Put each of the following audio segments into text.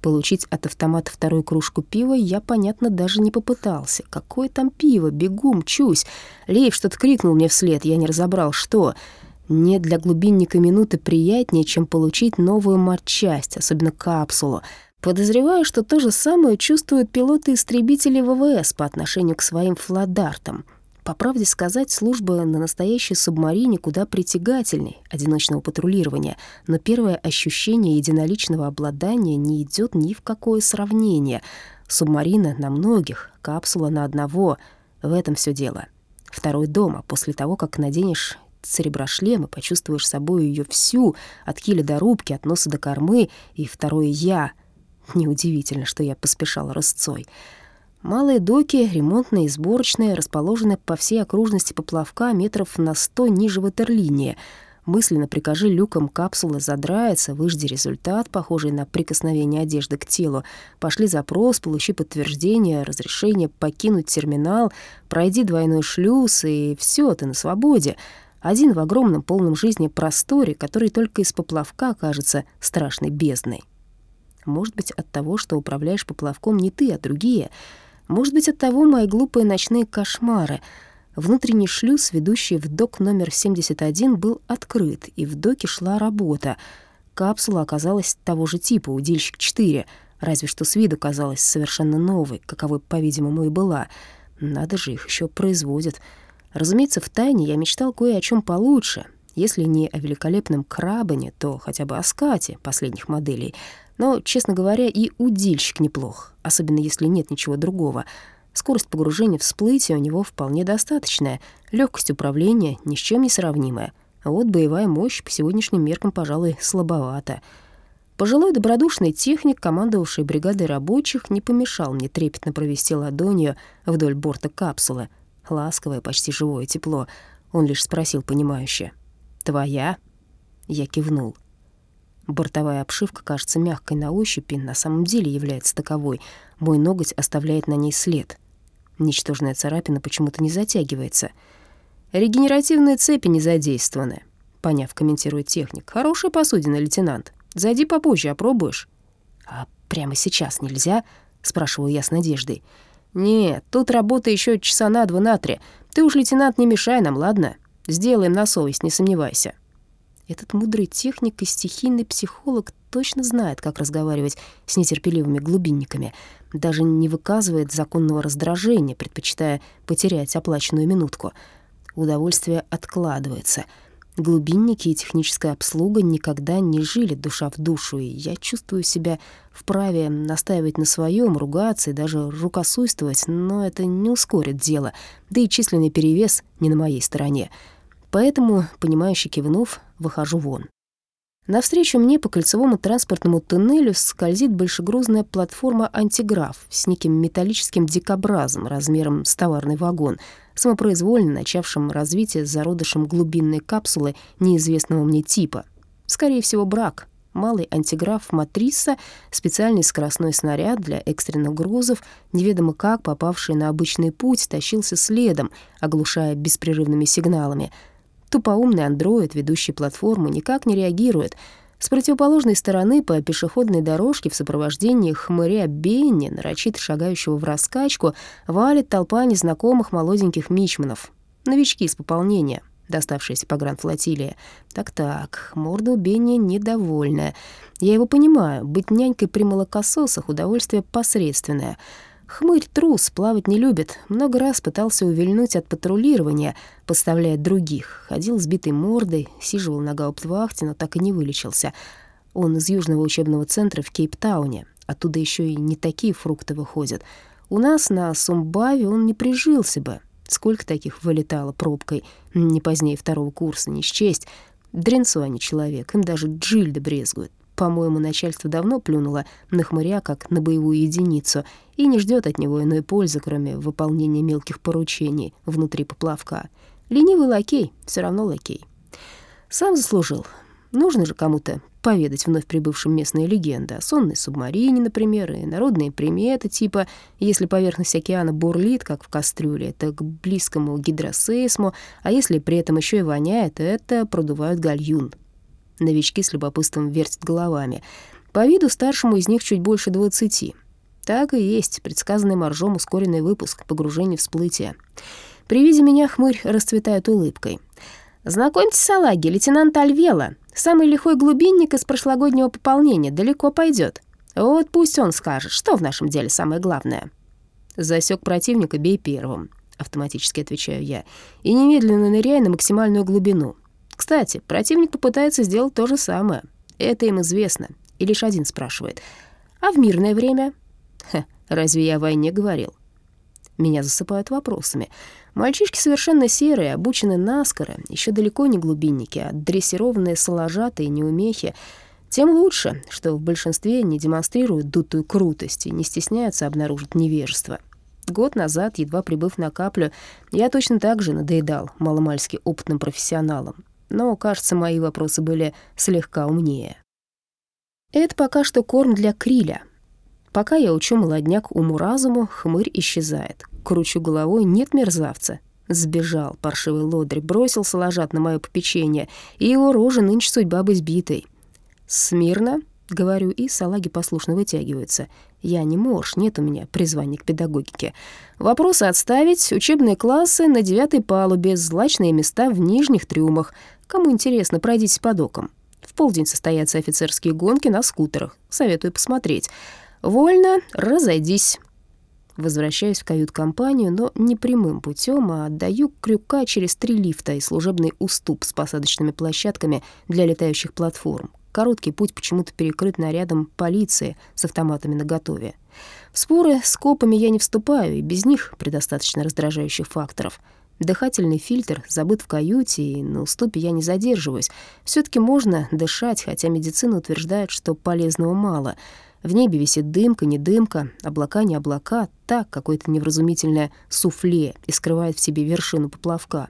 Получить от автомата вторую кружку пива я, понятно, даже не попытался. Какое там пиво? Бегу, мчусь. Лейв что-то крикнул мне вслед, я не разобрал, что... Нет для глубинника минуты приятнее, чем получить новую матчасть, особенно капсулу. Подозреваю, что то же самое чувствуют пилоты-истребители ВВС по отношению к своим фладартам. По правде сказать, служба на настоящей субмарине куда притягательней одиночного патрулирования, но первое ощущение единоличного обладания не идет ни в какое сравнение. Субмарина на многих, капсула на одного. В этом все дело. Второй дома, после того, как наденешь цереброшлем и почувствуешь собой ее всю, от киля до рубки, от носа до кормы, и второе «я». Неудивительно, что я поспешала рысцой. Малые доки, ремонтные и сборочные, расположены по всей окружности поплавка метров на сто ниже ватерлинии. Мысленно прикажи люкам капсулы задраяться, выжди результат, похожий на прикосновение одежды к телу. Пошли запрос, получи подтверждение, разрешение покинуть терминал, пройди двойной шлюз, и все, ты на свободе. Один в огромном полном жизни просторе, который только из поплавка кажется страшной бездной. Может быть, от того, что управляешь поплавком не ты, а другие. Может быть, от того мои глупые ночные кошмары. Внутренний шлюз, ведущий в док номер 71, был открыт, и в доке шла работа. Капсула оказалась того же типа, удильщик-4, разве что с виду казалась совершенно новой, каковой, по-видимому, и была. Надо же, их еще производят. Разумеется, в тайне я мечтал кое о чем получше. Если не о великолепном крабане, то хотя бы о скате последних моделей. Но, честно говоря, и удильщик неплох, особенно если нет ничего другого. Скорость погружения в всплытие у него вполне достаточная, легкость управления ни с чем не сравнимая. А вот боевая мощь по сегодняшним меркам, пожалуй, слабовата. Пожилой добродушный техник, командовавший бригадой рабочих, не помешал мне трепетно провести ладонью вдоль борта капсулы, ласковое, почти живое тепло. Он лишь спросил понимающе. «Твоя?» Я кивнул. Бортовая обшивка кажется мягкой на ощупь и на самом деле является таковой. Мой ноготь оставляет на ней след. Ничтожная царапина почему-то не затягивается. «Регенеративные цепи не задействованы», — поняв, комментирует техник. «Хорошая посудина, лейтенант. Зайди попозже, опробуешь». «А прямо сейчас нельзя?» — спрашиваю я с надеждой. «Нет, тут работа еще часа на два на три. Ты уж, лейтенант, не мешай нам, ладно? Сделаем на совесть, не сомневайся». Этот мудрый техник и стихийный психолог точно знает, как разговаривать с нетерпеливыми глубинниками, даже не выказывает законного раздражения, предпочитая потерять оплаченную минутку. Удовольствие откладывается — Глубинники и техническая обслуга никогда не жили душа в душу, и я чувствую себя вправе настаивать на своем, ругаться и даже рукосуйствовать, но это не ускорит дело, да и численный перевес не на моей стороне. Поэтому, понимающе кивнув, выхожу вон. Навстречу мне по кольцевому транспортному туннелю скользит большегрузная платформа «Антиграф» с неким металлическим дикобразом размером с товарный вагон, самопроизвольно начавшим развитие зародышем глубинной капсулы неизвестного мне типа. Скорее всего, брак. Малый антиграф «Матриса», специальный скоростной снаряд для экстренных грузов, неведомо как попавший на обычный путь, тащился следом, оглушая беспрерывными сигналами — Тупоумный андроид, ведущий платформу, никак не реагирует. С противоположной стороны по пешеходной дорожке в сопровождении хмыря Бенни, нарочито шагающего в раскачку, валит толпа незнакомых молоденьких мичманов. Новички из пополнения, доставшиеся по гранд-флотилии. Так-так, морда у Бенни недовольная. Я его понимаю, быть нянькой при молокососах — удовольствие посредственное — Хмырь трус, плавать не любит. Много раз пытался увильнуть от патрулирования, подставляя других. Ходил сбитой мордой, сиживал на гауптвахте, но так и не вылечился. Он из южного учебного центра в Кейптауне. Оттуда еще и не такие фрукты выходят. У нас на Сумбаве он не прижился бы. Сколько таких вылетало пробкой, не позднее второго курса, не счесть. Дренцо, не человек, им даже Джильда брезгует. По-моему, начальство давно плюнуло на хмыря, как на боевую единицу, и не ждет от него иной пользы, кроме выполнения мелких поручений внутри поплавка. Ленивый лакей, все равно лакей. Сам заслужил. Нужно же кому-то поведать вновь прибывшим местные легенды о сонной субмарине, например, и народные приметы, типа «если поверхность океана бурлит, как в кастрюле, это к близкому гидросейсму, а если при этом еще и воняет, это продувают гальюн». Новички с любопытством вертят головами. По виду старшему из них чуть больше двадцати. Так и есть, предсказанный моржом ускоренный выпуск, погружение в всплытие. При виде меня хмырь расцветает улыбкой. «Знакомьтесь, салаги, лейтенант Альвела, самый лихой глубинник из прошлогоднего пополнения, далеко пойдет. Вот пусть он скажет, что в нашем деле самое главное». «Засек противника, бей первым», — автоматически отвечаю я, «и немедленно ныряй на максимальную глубину. Кстати, противник попытается сделать то же самое. Это им известно. И лишь один спрашивает. А в мирное время? Ха, разве я о войне говорил? Меня засыпают вопросами. Мальчишки совершенно серые, обучены наскоро, еще далеко не глубинники, а дрессированные соложатые неумехи. Тем лучше, что в большинстве не демонстрируют дутую крутость и не стесняются обнаружить невежество. Год назад, едва прибыв на каплю, я точно так же надоедал маломальски опытным профессионалам. Но, кажется, мои вопросы были слегка умнее. Это пока что корм для криля. Пока я учу молодняк уму-разуму, хмырь исчезает. Кручу головой, нет мерзавца. Сбежал паршивый лодырь, бросился ложат на мое попечение, и его рожа нынче судьба бы сбитой. «Смирно», — говорю, и салаги послушно вытягиваются. «Я не морж, нет у меня призвания к педагогике. Вопросы отставить, учебные классы на девятой палубе, злачные места в нижних трюмах. Кому интересно, пройдитесь по докам. В полдень состоятся офицерские гонки на скутерах. Советую посмотреть. Вольно, разойдись. Возвращаюсь в кают-компанию, но не прямым путем, а отдаю крюка через три лифта и служебный уступ с посадочными площадками для летающих платформ. Короткий путь почему-то перекрыт нарядом полиции с автоматами наготове. В споры с копами я не вступаю, и без них предостаточно раздражающих факторов — Дыхательный фильтр забыт в каюте, и на уступе я не задерживаюсь. все таки можно дышать, хотя медицина утверждает, что полезного мало. В небе висит дымка, не дымка, облака, не облака, так какое-то невразумительное суфле и скрывает в себе вершину поплавка.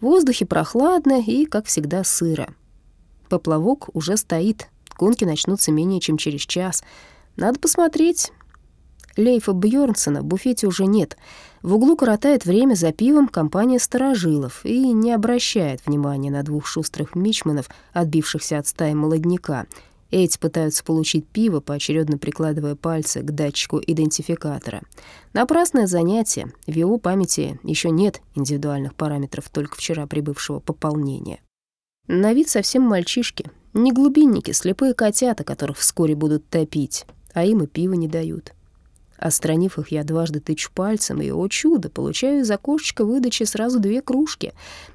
В воздухе прохладно и, как всегда, сыро. Поплавок уже стоит, гонки начнутся менее чем через час. Надо посмотреть, Лейфа Бьёрнсона в буфете уже нет. В углу коротает время за пивом компания старожилов и не обращает внимания на двух шустрых мичманов, отбившихся от стаи молодняка. Эти пытаются получить пиво, поочередно прикладывая пальцы к датчику идентификатора. Напрасное занятие. В его памяти еще нет индивидуальных параметров только вчера прибывшего пополнения. На вид совсем мальчишки. Не глубинники, слепые котята, которых вскоре будут топить, а им и пиво не дают. Остранив их, я дважды тычу пальцем, и, о чудо, получаю из окошечка выдачи сразу две кружки.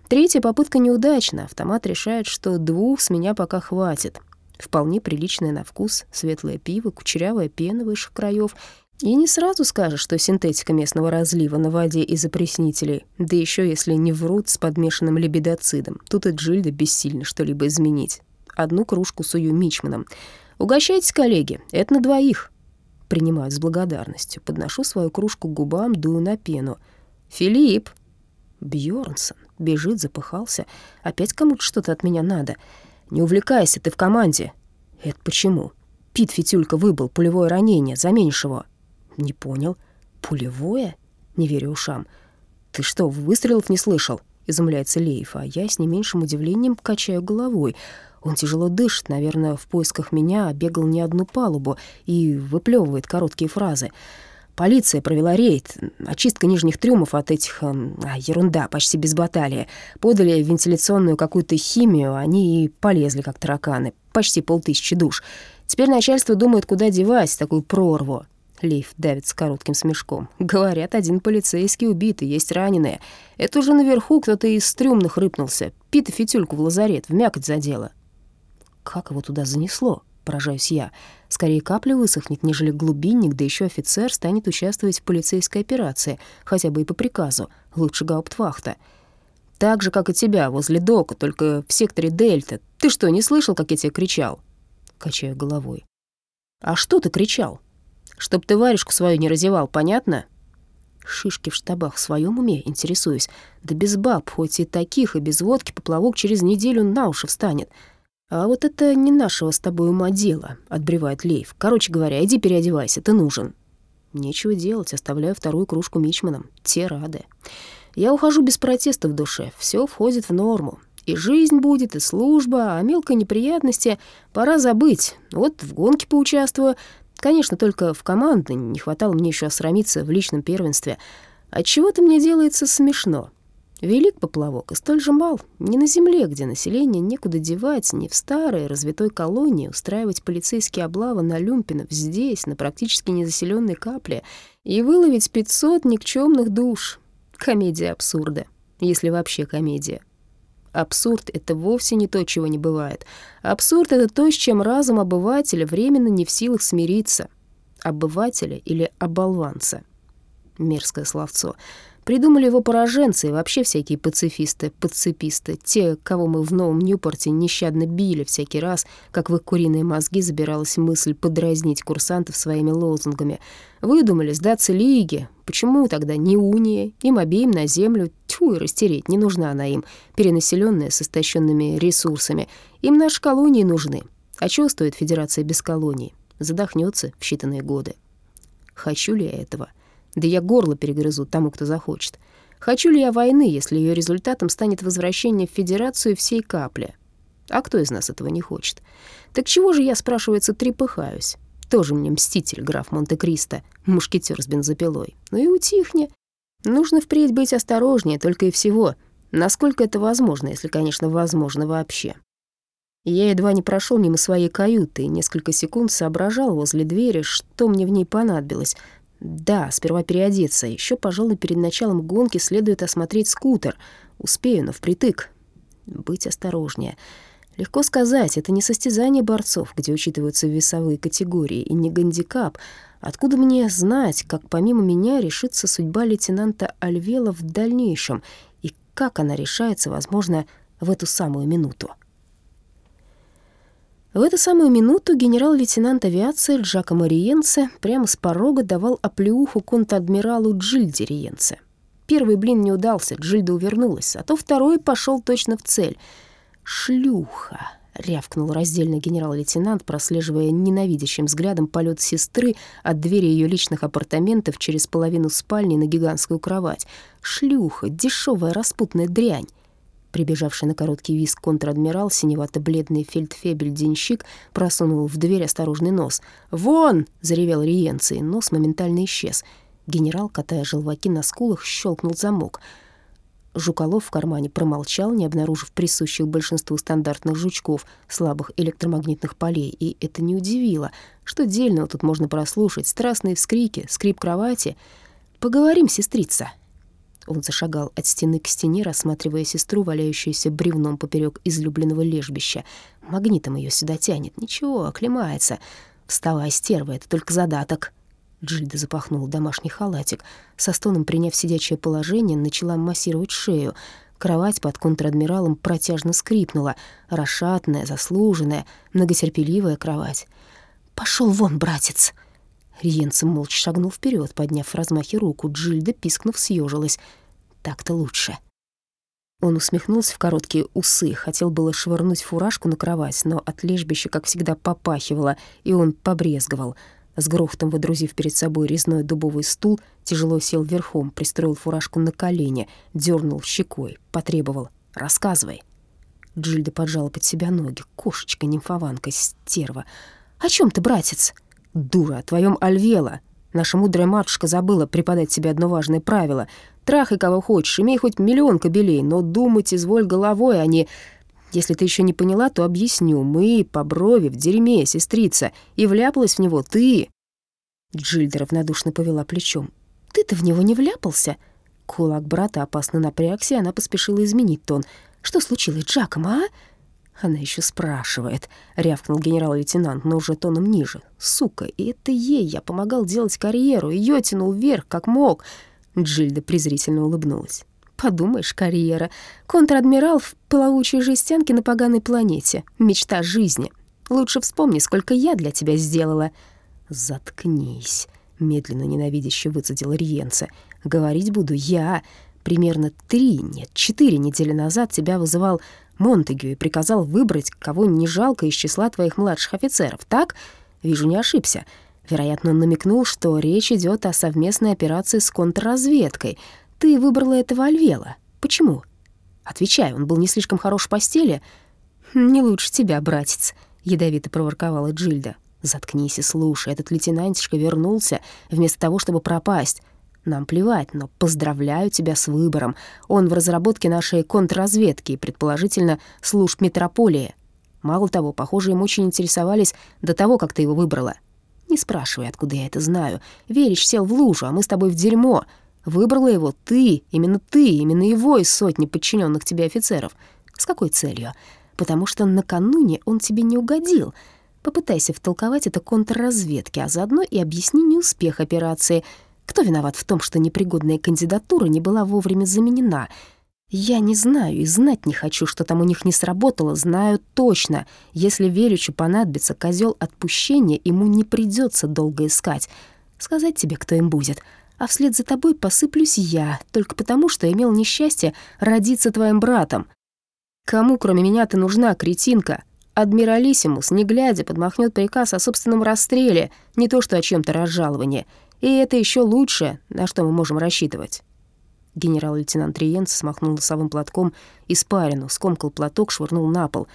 Третья попытка неудачна, автомат решает, что двух с меня пока хватит. Вполне приличное на вкус, светлое пиво, кучерявая пена высших краев. И не сразу скажешь, что синтетика местного разлива на воде из опреснителей, да еще если не врут с подмешанным лебедоцидом. Тут и Джильда бессильно что-либо изменить. Одну кружку сую мичманом. «Угощайтесь, коллеги, это на двоих», Принимаю с благодарностью, подношу свою кружку к губам, дую на пену. «Филипп!» Бьорнсон бежит, запыхался. Опять кому-то что-то от меня надо. «Не увлекайся, ты в команде». «Это почему?» Пит Фитюлька выбыл, пулевое ранение, заменишь его. «Не понял. Пулевое?» Не верю ушам. «Ты что, выстрелов не слышал?» Изумляется Леев, а я с не меньшим удивлением качаю головой. Он тяжело дышит, наверное, в поисках меня бегал не одну палубу и выплевывает короткие фразы. Полиция провела рейд, очистка нижних трюмов от этих... Эм, а, ерунда, почти без баталии. Подали вентиляционную какую-то химию, они и полезли, как тараканы. Почти полтысячи душ. Теперь начальство думает, куда девать такую прорву. Лейф давит с коротким смешком. Говорят, один полицейский убит и есть раненые. Это уже наверху кто-то из стрёмных рыпнулся. Пит и фитюльку в лазарет, в мякоть задела. Как его туда занесло? Поражаюсь я. Скорее капля высохнет, нежели глубинник, да еще офицер станет участвовать в полицейской операции, хотя бы и по приказу. Лучше гауптвахта. Так же, как и тебя, возле дока, только в секторе Дельта. Ты что, не слышал, как я тебе кричал? Качаю головой. А что ты кричал? Чтоб ты варежку свою не разевал, понятно? Шишки в штабах в своем уме, интересуюсь. Да без баб, хоть и таких, и без водки поплавок через неделю на уши встанет. «А вот это не нашего с тобой ума дело», — отбревает Лейв. «Короче говоря, иди переодевайся, ты нужен». Нечего делать, оставляю вторую кружку мичманам. Те рады. Я ухожу без протеста в душе, все входит в норму. И жизнь будет, и служба, а мелкой неприятности пора забыть. Вот в гонке поучаствую. Конечно, только в командной не хватало мне еще осрамиться в личном первенстве. Отчего-то мне делается смешно. Велик поплавок и столь же мал. Не на земле, где население некуда девать, не в старой развитой колонии устраивать полицейские облавы на люмпинов здесь, на практически незаселенной капле, и выловить 500 никчемных душ. Комедия абсурда, если вообще комедия. Абсурд — это вовсе не то, чего не бывает. Абсурд — это то, с чем разум обывателя временно не в силах смириться. Обывателя или оболванца. Мерзкое словцо. Придумали его пораженцы и вообще всякие пацифисты, пацифисты, те, кого мы в Новом Ньюпорте нещадно били всякий раз, как в их куриные мозги забиралась мысль подразнить курсантов своими лозунгами. Выдумали сдаться лиге. Почему тогда не уния? Им обеим на землю, тьфу и растереть, не нужна она им, перенаселенная с истощенными ресурсами. Им наши колонии нужны. А чего стоит Федерация без колоний? Задохнется в считанные годы. Хочу ли я этого? Да я горло перегрызу тому, кто захочет. Хочу ли я войны, если ее результатом станет возвращение в Федерацию всей капли? А кто из нас этого не хочет? Так чего же я, спрашивается, трепыхаюсь? Тоже мне мститель, граф Монте-Кристо, мушкетер с бензопилой. Ну и утихни. Нужно впредь быть осторожнее, только и всего. Насколько это возможно, если, конечно, возможно вообще. Я едва не прошел мимо своей каюты и несколько секунд соображал возле двери, что мне в ней понадобилось — да, сперва переодеться. Еще, пожалуй, перед началом гонки следует осмотреть скутер. Успею, но впритык. Быть осторожнее. Легко сказать, это не состязание борцов, где учитываются весовые категории, и не гандикап. Откуда мне знать, как помимо меня решится судьба лейтенанта Альвела в дальнейшем, и как она решается, возможно, в эту самую минуту? В эту самую минуту генерал-лейтенант авиации Джакомо Риенце прямо с порога давал оплеуху конт-адмиралу Джильде Риенце. Первый блин не удался, Джильда увернулась, а то второй пошел точно в цель. «Шлюха!» — рявкнул раздельно генерал-лейтенант, прослеживая ненавидящим взглядом полет сестры от двери ее личных апартаментов через половину спальни на гигантскую кровать. «Шлюха! Дешевая распутная дрянь!» Прибежавший на короткий виск контр-адмирал, синевато-бледный фельдфебель-денщик, просунул в дверь осторожный нос. «Вон!» — заревел Риенций, нос моментально исчез. Генерал, катая желваки на скулах, щелкнул замок. Жуколов в кармане промолчал, не обнаружив присущих большинству стандартных жучков, слабых электромагнитных полей, и это не удивило. Что дельного тут можно прослушать? Страстные вскрики, скрип кровати. «Поговорим, сестрица», он зашагал от стены к стене, рассматривая сестру, валяющуюся бревном поперек излюбленного лежбища. Магнитом ее сюда тянет. Ничего, оклемается. «Вставай, стерва, это только задаток». Джильда запахнула домашний халатик. Со стоном приняв сидячее положение, начала массировать шею. Кровать под контр-адмиралом протяжно скрипнула. Расшатная, заслуженная, многотерпеливая кровать. «Пошел вон, братец!» Риенцем молча шагнул вперед, подняв в размахе руку. Джильда, пискнув, съежилась. «Так-то лучше». Он усмехнулся в короткие усы, хотел было швырнуть фуражку на кровать, но от лежбища, как всегда, попахивало, и он побрезговал. С грохотом выдрузив перед собой резной дубовый стул, тяжело сел верхом, пристроил фуражку на колени, дернул щекой, потребовал «Рассказывай». Джильда поджала под себя ноги. Кошечка-нимфованка, стерва. «О чем ты, братец?» Дура, о твоем Альвела. Наша мудрая матушка забыла преподать тебе одно важное правило. Трахай кого хочешь, имей хоть миллион кобелей, но думать изволь головой, а не... Если ты еще не поняла, то объясню. Мы по брови в дерьме, сестрица, и вляпалась в него ты. Джильда равнодушно повела плечом. Ты-то в него не вляпался? Кулак брата опасно напрягся, и она поспешила изменить тон. Что случилось, Джакома, а? Она еще спрашивает, рявкнул генерал-лейтенант, но уже тоном ниже. Сука, и это ей я помогал делать карьеру, ее тянул вверх, как мог. Джильда презрительно улыбнулась. Подумаешь, карьера. Контр-адмирал в плавучей жестянке на поганой планете. Мечта жизни. Лучше вспомни, сколько я для тебя сделала. Заткнись, медленно ненавидяще выцедил Риенце. Говорить буду я. Примерно три, нет, четыре недели назад тебя вызывал Монтегю и приказал выбрать, кого не жалко из числа твоих младших офицеров, так? Вижу, не ошибся. Вероятно, он намекнул, что речь идет о совместной операции с контрразведкой. Ты выбрала этого Альвела. Почему? Отвечай, он был не слишком хорош в постели?» «Не лучше тебя, братец», — ядовито проворковала Джильда. «Заткнись и слушай, этот лейтенантишка вернулся вместо того, чтобы пропасть. Нам плевать, но поздравляю тебя с выбором. Он в разработке нашей контрразведки и, предположительно, служб метрополии. Мало того, похоже, им очень интересовались до того, как ты его выбрала. Не спрашивай, откуда я это знаю. Веришь, сел в лужу, а мы с тобой в дерьмо. Выбрала его ты, именно ты, именно его из сотни подчиненных тебе офицеров. С какой целью? Потому что накануне он тебе не угодил. Попытайся втолковать это контрразведке, а заодно и объясни неуспех операции. Кто виноват в том, что непригодная кандидатура не была вовремя заменена — я не знаю и знать не хочу, что там у них не сработало, знаю точно. Если Верючу понадобится козел отпущения, ему не придется долго искать. Сказать тебе, кто им будет. А вслед за тобой посыплюсь я, только потому, что имел несчастье родиться твоим братом. Кому, кроме меня, ты нужна, кретинка? Адмиралиссимус, не глядя, подмахнет приказ о собственном расстреле, не то что о чем то разжаловании. И это еще лучше, на что мы можем рассчитывать. Генерал-лейтенант Риенц смахнул носовым платком испарину, скомкал платок, швырнул на пол.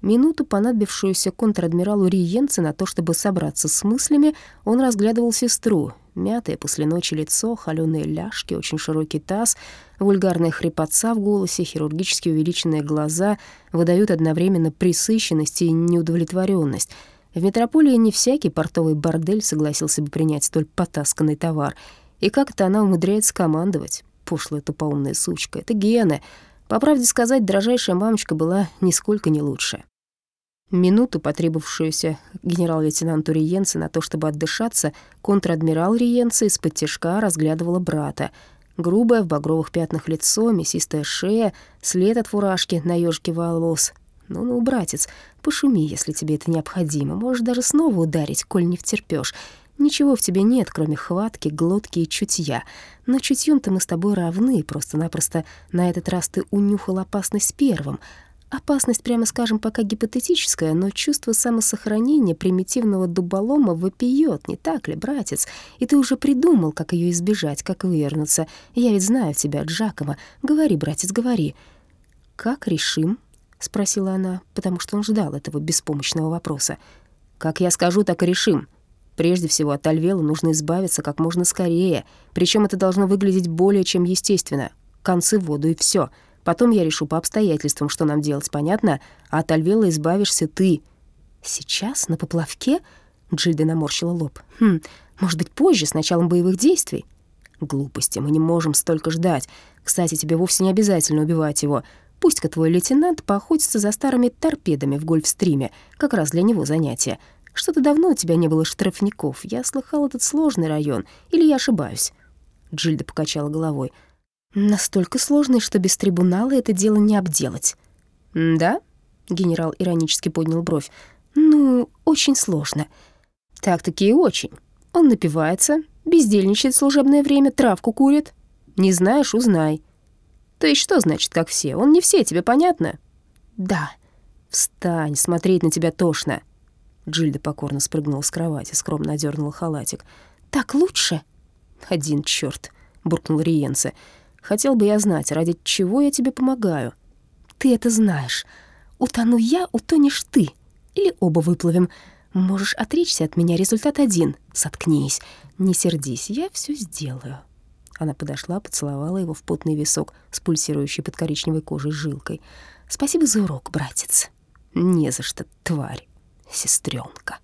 Минуту, понадобившуюся контр-адмиралу Риенце на то, чтобы собраться с мыслями, он разглядывал сестру. Мятое после ночи лицо, холёные ляжки, очень широкий таз, вульгарная хрипотца в голосе, хирургически увеличенные глаза выдают одновременно присыщенность и неудовлетворенность. В метрополии не всякий портовый бордель согласился бы принять столь потасканный товар. И как-то она умудряется командовать пошлая тупоумная сучка. Это гены. По правде сказать, дрожайшая мамочка была нисколько не лучше. Минуту, потребовавшуюся генерал-лейтенанту Риенце на то, чтобы отдышаться, контр-адмирал Риенце из-под тяжка разглядывала брата. Грубое в багровых пятнах лицо, мясистая шея, след от фуражки на ёжике волос. «Ну-ну, братец, пошуми, если тебе это необходимо. Можешь даже снова ударить, коль не втерпёшь. Ничего в тебе нет, кроме хватки, глотки и чутья. Но чутьем-то мы с тобой равны, просто-напросто на этот раз ты унюхал опасность первым. Опасность, прямо скажем, пока гипотетическая, но чувство самосохранения примитивного дуболома вопиёт, не так ли, братец? И ты уже придумал, как её избежать, как вывернуться. Я ведь знаю тебя, Джакома. Говори, братец, говори. «Как решим?» — спросила она, потому что он ждал этого беспомощного вопроса. «Как я скажу, так и решим», Прежде всего, от Альвела нужно избавиться как можно скорее, причем это должно выглядеть более чем естественно. Концы в воду и все. Потом я решу по обстоятельствам, что нам делать, понятно? А от Альвела избавишься ты. Сейчас? На поплавке? Джильда наморщила лоб. Хм, может быть, позже, с началом боевых действий? Глупости, мы не можем столько ждать. Кстати, тебе вовсе не обязательно убивать его. Пусть-ка твой лейтенант поохотится за старыми торпедами в гольфстриме, как раз для него занятие. Что-то давно у тебя не было штрафников. Я слыхал этот сложный район. Или я ошибаюсь?» Джильда покачала головой. «Настолько сложный, что без трибунала это дело не обделать». «Да?» — генерал иронически поднял бровь. «Ну, очень сложно». «Так-таки и очень. Он напивается, бездельничает в служебное время, травку курит. Не знаешь — узнай». «То есть что значит, как все? Он не все, тебе понятно?» «Да». «Встань, смотреть на тебя тошно». Джильда покорно спрыгнула с кровати, скромно одернула халатик. «Так лучше?» «Один черт, буркнул Риенце. «Хотел бы я знать, ради чего я тебе помогаю». «Ты это знаешь. Утону я, утонешь ты. Или оба выплывем. Можешь отречься от меня, результат один. Соткнись. Не сердись, я все сделаю». Она подошла, поцеловала его в потный висок с пульсирующей под коричневой кожей жилкой. «Спасибо за урок, братец». «Не за что, тварь» сестренка.